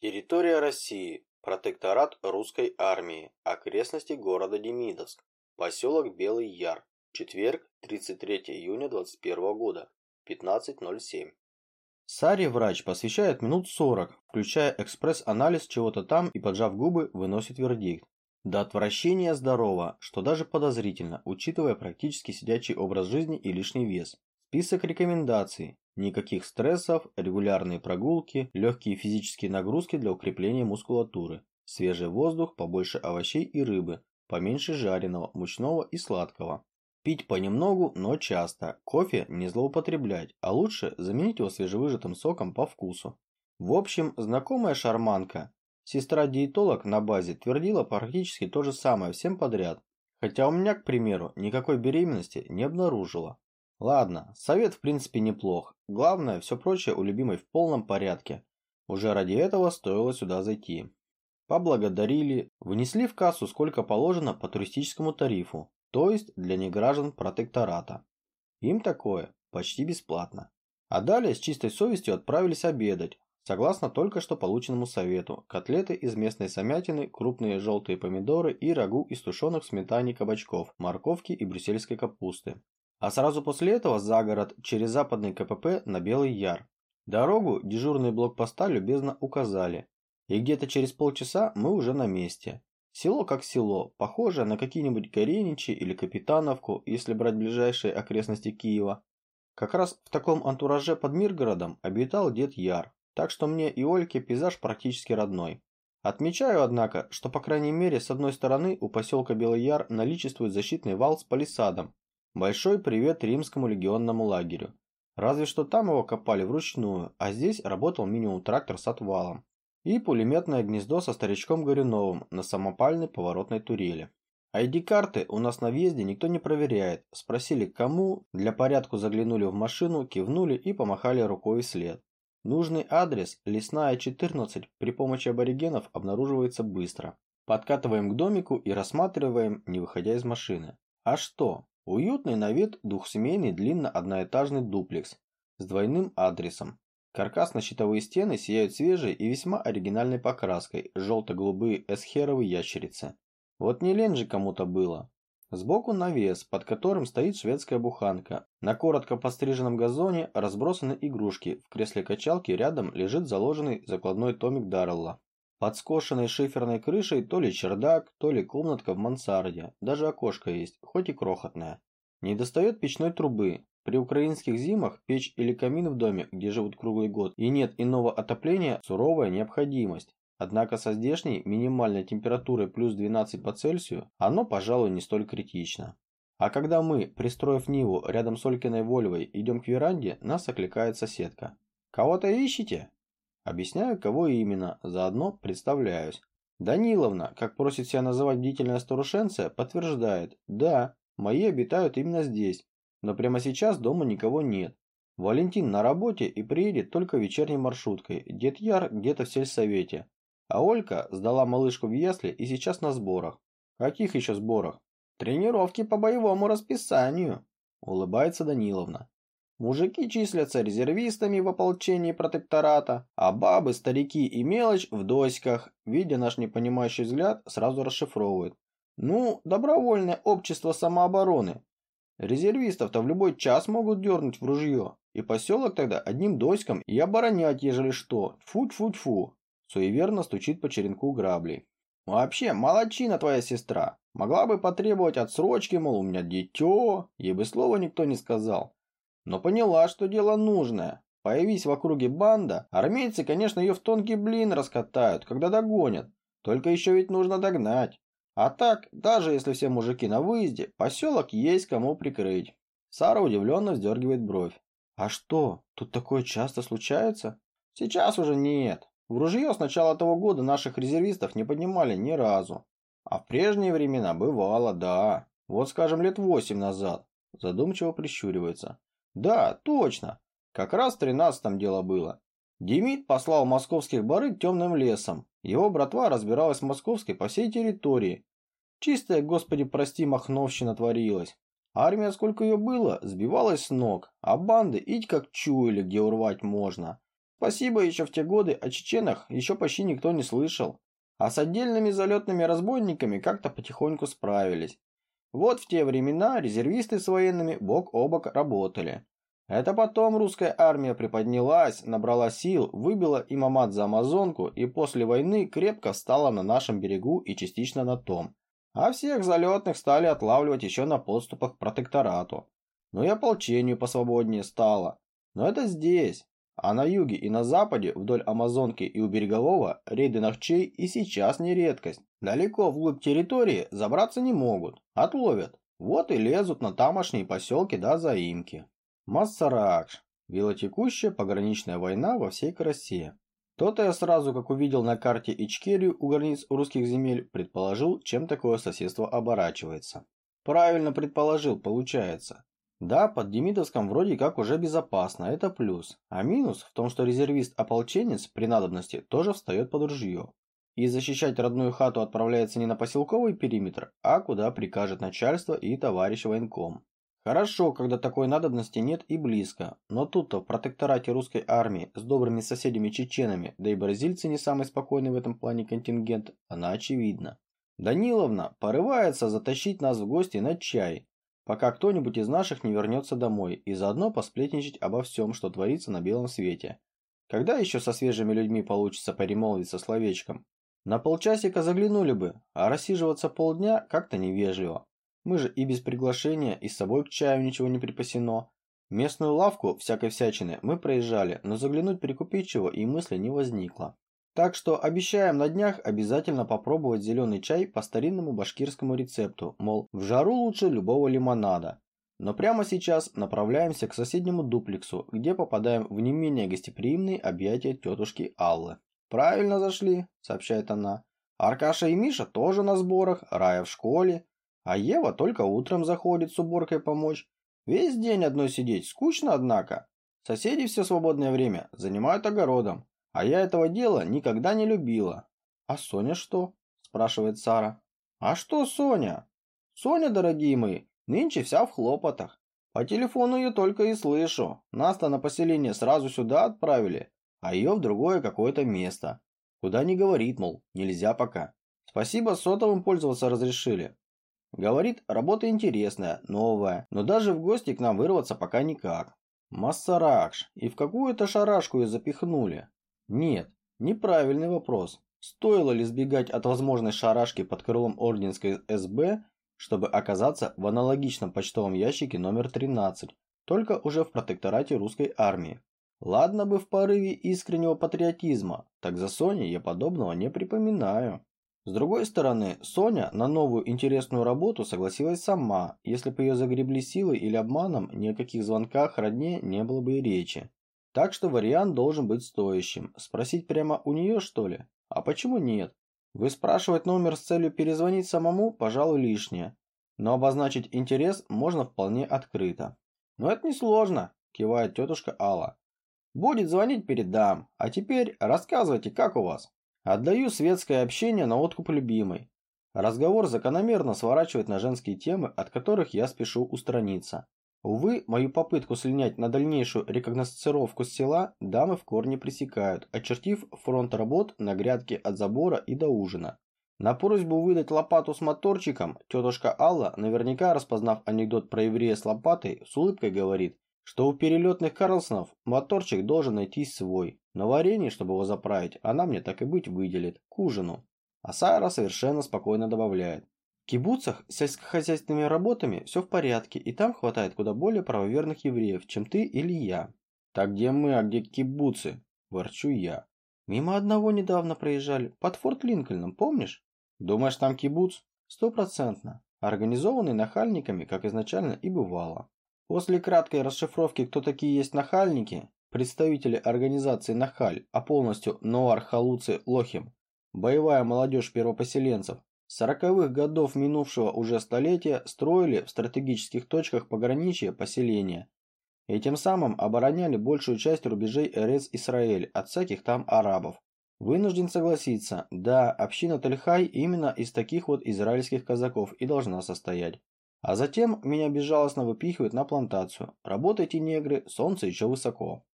Территория России. Протекторат русской армии. Окрестности города Демидовск. Поселок Белый Яр. Четверг, 33 июня 21 года. 15.07. Саре врач посвящает минут 40, включая экспресс-анализ чего-то там и, поджав губы, выносит вердикт. До отвращения здорово, что даже подозрительно, учитывая практически сидячий образ жизни и лишний вес. Список рекомендаций. Никаких стрессов, регулярные прогулки, легкие физические нагрузки для укрепления мускулатуры, свежий воздух, побольше овощей и рыбы, поменьше жареного, мучного и сладкого. Пить понемногу, но часто. Кофе не злоупотреблять, а лучше заменить его свежевыжатым соком по вкусу. В общем, знакомая шарманка, сестра-диетолог на базе твердила практически то же самое всем подряд. Хотя у меня, к примеру, никакой беременности не обнаружила. Ладно, совет в принципе неплох. Главное, все прочее у любимой в полном порядке. Уже ради этого стоило сюда зайти. Поблагодарили, внесли в кассу сколько положено по туристическому тарифу, то есть для неграждан протектората. Им такое почти бесплатно. А далее с чистой совестью отправились обедать, согласно только что полученному совету. Котлеты из местной самятины, крупные желтые помидоры и рагу из тушеных в кабачков, морковки и брюссельской капусты. А сразу после этого за город, через западный КПП на Белый Яр. Дорогу дежурные блокпоста любезно указали. И где-то через полчаса мы уже на месте. Село как село, похожее на какие-нибудь Гореничи или Капитановку, если брать ближайшие окрестности Киева. Как раз в таком антураже под Миргородом обитал дед Яр, так что мне и Ольке пейзаж практически родной. Отмечаю, однако, что по крайней мере с одной стороны у поселка Белый Яр наличествует защитный вал с палисадом, Большой привет римскому легионному лагерю. Разве что там его копали вручную, а здесь работал минимум трактор с отвалом. И пулеметное гнездо со старичком Горюновым на самопальной поворотной турели. ID-карты у нас на въезде никто не проверяет. Спросили кому, для порядку заглянули в машину, кивнули и помахали рукой вслед. Нужный адрес, лесная 14, при помощи аборигенов обнаруживается быстро. Подкатываем к домику и рассматриваем, не выходя из машины. А что? Уютный на вид двухсемейный длинно-одноэтажный дуплекс с двойным адресом. Каркасно-щитовые стены сияют свежей и весьма оригинальной покраской, желто-голубые эсхеровые ящерицы. Вот не лень же кому-то было. Сбоку навес, под которым стоит шведская буханка. На коротко постриженном газоне разбросаны игрушки, в кресле качалки рядом лежит заложенный закладной томик Даррелла. Под скошенной шиферной крышей то ли чердак, то ли комнатка в мансарде. Даже окошко есть, хоть и крохотное. Не достает печной трубы. При украинских зимах печь или камин в доме, где живут круглый год, и нет иного отопления, суровая необходимость. Однако со здешней минимальной температурой плюс 12 по Цельсию, оно, пожалуй, не столь критично. А когда мы, пристроив Ниву рядом с Олькиной Вольвой, идем к веранде, нас окликает соседка. «Кого-то ищете?» Объясняю, кого именно, заодно представляюсь. Даниловна, как просит себя называть бдительная старушенция, подтверждает, да, мои обитают именно здесь, но прямо сейчас дома никого нет. Валентин на работе и приедет только вечерней маршруткой, дед Яр где-то в сельсовете. А Олька сдала малышку в ясли и сейчас на сборах. Каких еще сборах? Тренировки по боевому расписанию, улыбается Даниловна. Мужики числятся резервистами в ополчении протектората, а бабы, старики и мелочь в доськах, видя наш непонимающий взгляд, сразу расшифровывают. Ну, добровольное общество самообороны. Резервистов-то в любой час могут дернуть в ружье, и поселок тогда одним доськом и оборонять, ежели что. Фу-фу-фу. Суеверно стучит по черенку граблей. Вообще, молодчина твоя сестра. Могла бы потребовать отсрочки, мол, у меня дитё, ей бы слова никто не сказал но поняла, что дело нужное. Появись в округе банда, армейцы, конечно, ее в тонкий блин раскатают, когда догонят. Только еще ведь нужно догнать. А так, даже если все мужики на выезде, поселок есть кому прикрыть. Сара удивленно вздергивает бровь. А что, тут такое часто случается? Сейчас уже нет. В ружье с начала того года наших резервистов не поднимали ни разу. А в прежние времена бывало, да. Вот скажем, лет восемь назад. Задумчиво прищуривается. Да, точно. Как раз в тринадцатом дело было. Демид послал московских барыг темным лесом. Его братва разбиралась в московской по всей территории. Чистая, господи, прости, махновщина творилась. Армия, сколько ее было, сбивалась с ног, а банды ить как чуяли, где урвать можно. Спасибо еще в те годы о чеченах еще почти никто не слышал. А с отдельными залетными разбойниками как-то потихоньку справились. Вот в те времена резервисты с военными бок о бок работали. Это потом русская армия приподнялась, набрала сил, выбила имамат за Амазонку и после войны крепко встала на нашем берегу и частично на том. А всех залетных стали отлавливать еще на подступах к протекторату. Ну и ополчению посвободнее стало. Но это здесь. А на юге и на западе, вдоль Амазонки и у берегового, рейды нахчей и сейчас не редкость. Далеко вглубь территории забраться не могут, отловят. Вот и лезут на тамошние поселки да заимки. Массаракш. Велотекущая пограничная война во всей красе. То-то я сразу, как увидел на карте Ичкерию у границ русских земель, предположил, чем такое соседство оборачивается. Правильно предположил, получается. Да, под Демидовском вроде как уже безопасно, это плюс. А минус в том, что резервист-ополченец при надобности тоже встает под ружье. И защищать родную хату отправляется не на поселковый периметр, а куда прикажет начальство и товарищ военком. Хорошо, когда такой надобности нет и близко, но тут-то в протекторате русской армии с добрыми соседями-чеченами, да и бразильцы не самый спокойный в этом плане контингент, она очевидна. Даниловна порывается затащить нас в гости на чай, пока кто-нибудь из наших не вернется домой, и заодно посплетничать обо всем, что творится на белом свете. Когда еще со свежими людьми получится перемолвиться словечком? На полчасика заглянули бы, а рассиживаться полдня как-то невежливо. Мы же и без приглашения, и с собой к чаю ничего не припасено. Местную лавку всякой всячины мы проезжали, но заглянуть прикупить чего и мысли не возникло. Так что обещаем на днях обязательно попробовать зеленый чай по старинному башкирскому рецепту, мол, в жару лучше любого лимонада. Но прямо сейчас направляемся к соседнему дуплексу, где попадаем в не менее гостеприимные объятия тетушки Аллы. «Правильно зашли», – сообщает она. «Аркаша и Миша тоже на сборах, Рая в школе, а Ева только утром заходит с уборкой помочь. Весь день одной сидеть, скучно, однако. Соседи все свободное время занимают огородом, а я этого дела никогда не любила. А Соня что? Спрашивает Сара. А что Соня? Соня, дорогие мои, нынче вся в хлопотах. По телефону ее только и слышу. Нас-то на поселение сразу сюда отправили, а ее в другое какое-то место. Куда не говорит, мол, нельзя пока. Спасибо, сотовым пользоваться разрешили. Говорит, работа интересная, новая, но даже в гости к нам вырваться пока никак. Массаракш, и в какую-то шарашку ее запихнули. Нет, неправильный вопрос. Стоило ли сбегать от возможной шарашки под крылом Орденской СБ, чтобы оказаться в аналогичном почтовом ящике номер 13, только уже в протекторате русской армии? Ладно бы в порыве искреннего патриотизма, так за Соней я подобного не припоминаю. С другой стороны, Соня на новую интересную работу согласилась сама, если бы ее загребли силой или обманом, ни о каких звонках родне не было бы и речи. Так что вариант должен быть стоящим. Спросить прямо у нее, что ли? А почему нет? Вы спрашивать номер с целью перезвонить самому, пожалуй, лишнее. Но обозначить интерес можно вполне открыто. Но это несложно, кивает тетушка Алла. Будет звонить передам. А теперь рассказывайте, как у вас? Отдаю светское общение на откуп любимой. Разговор закономерно сворачивает на женские темы, от которых я спешу устраниться. Увы, мою попытку слинять на дальнейшую рекогносцировку села дамы в корне пресекают, очертив фронт работ на грядке от забора и до ужина. На просьбу выдать лопату с моторчиком, тетушка Алла, наверняка распознав анекдот про еврея с лопатой, с улыбкой говорит, что у перелетных Карлсонов моторчик должен найтись свой. Но варенье, чтобы его заправить, она мне так и быть выделит, к ужину. А Сайра совершенно спокойно добавляет кибуцах с сельскохозяйственными работами все в порядке, и там хватает куда более правоверных евреев, чем ты или я. Так где мы, а где кибуцы? Ворчу я. Мимо одного недавно проезжали, под Форт Линкольном, помнишь? Думаешь, там кибуц? Стопроцентно. Организованный нахальниками, как изначально и бывало. После краткой расшифровки, кто такие есть нахальники, представители организации Нахаль, а полностью Ноар Халуци Лохим, боевая молодежь первопоселенцев, сороковых годов минувшего уже столетия строили в стратегических точках пограничья поселения и тем самым обороняли большую часть рубежей Эрец-Исраэль от всяких там арабов. Вынужден согласиться, да, община Тельхай именно из таких вот израильских казаков и должна состоять. А затем меня безжалостно выпихивают на плантацию. Работайте, негры, солнце еще высоко.